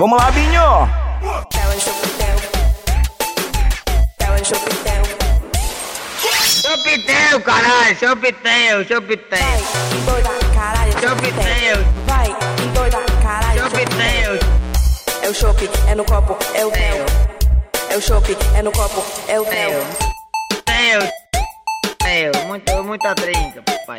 Vamos lá, Binho! Seu em caralho! Seu em seu Chopitel, caralho, chopitel, Vai, endoida, caralho. Seu Chopitel. Vai, caralho. É o chope, é no copo, é o tel. É o chope, é no copo, é o tel. tel, tel, muito, muita trinca, papai.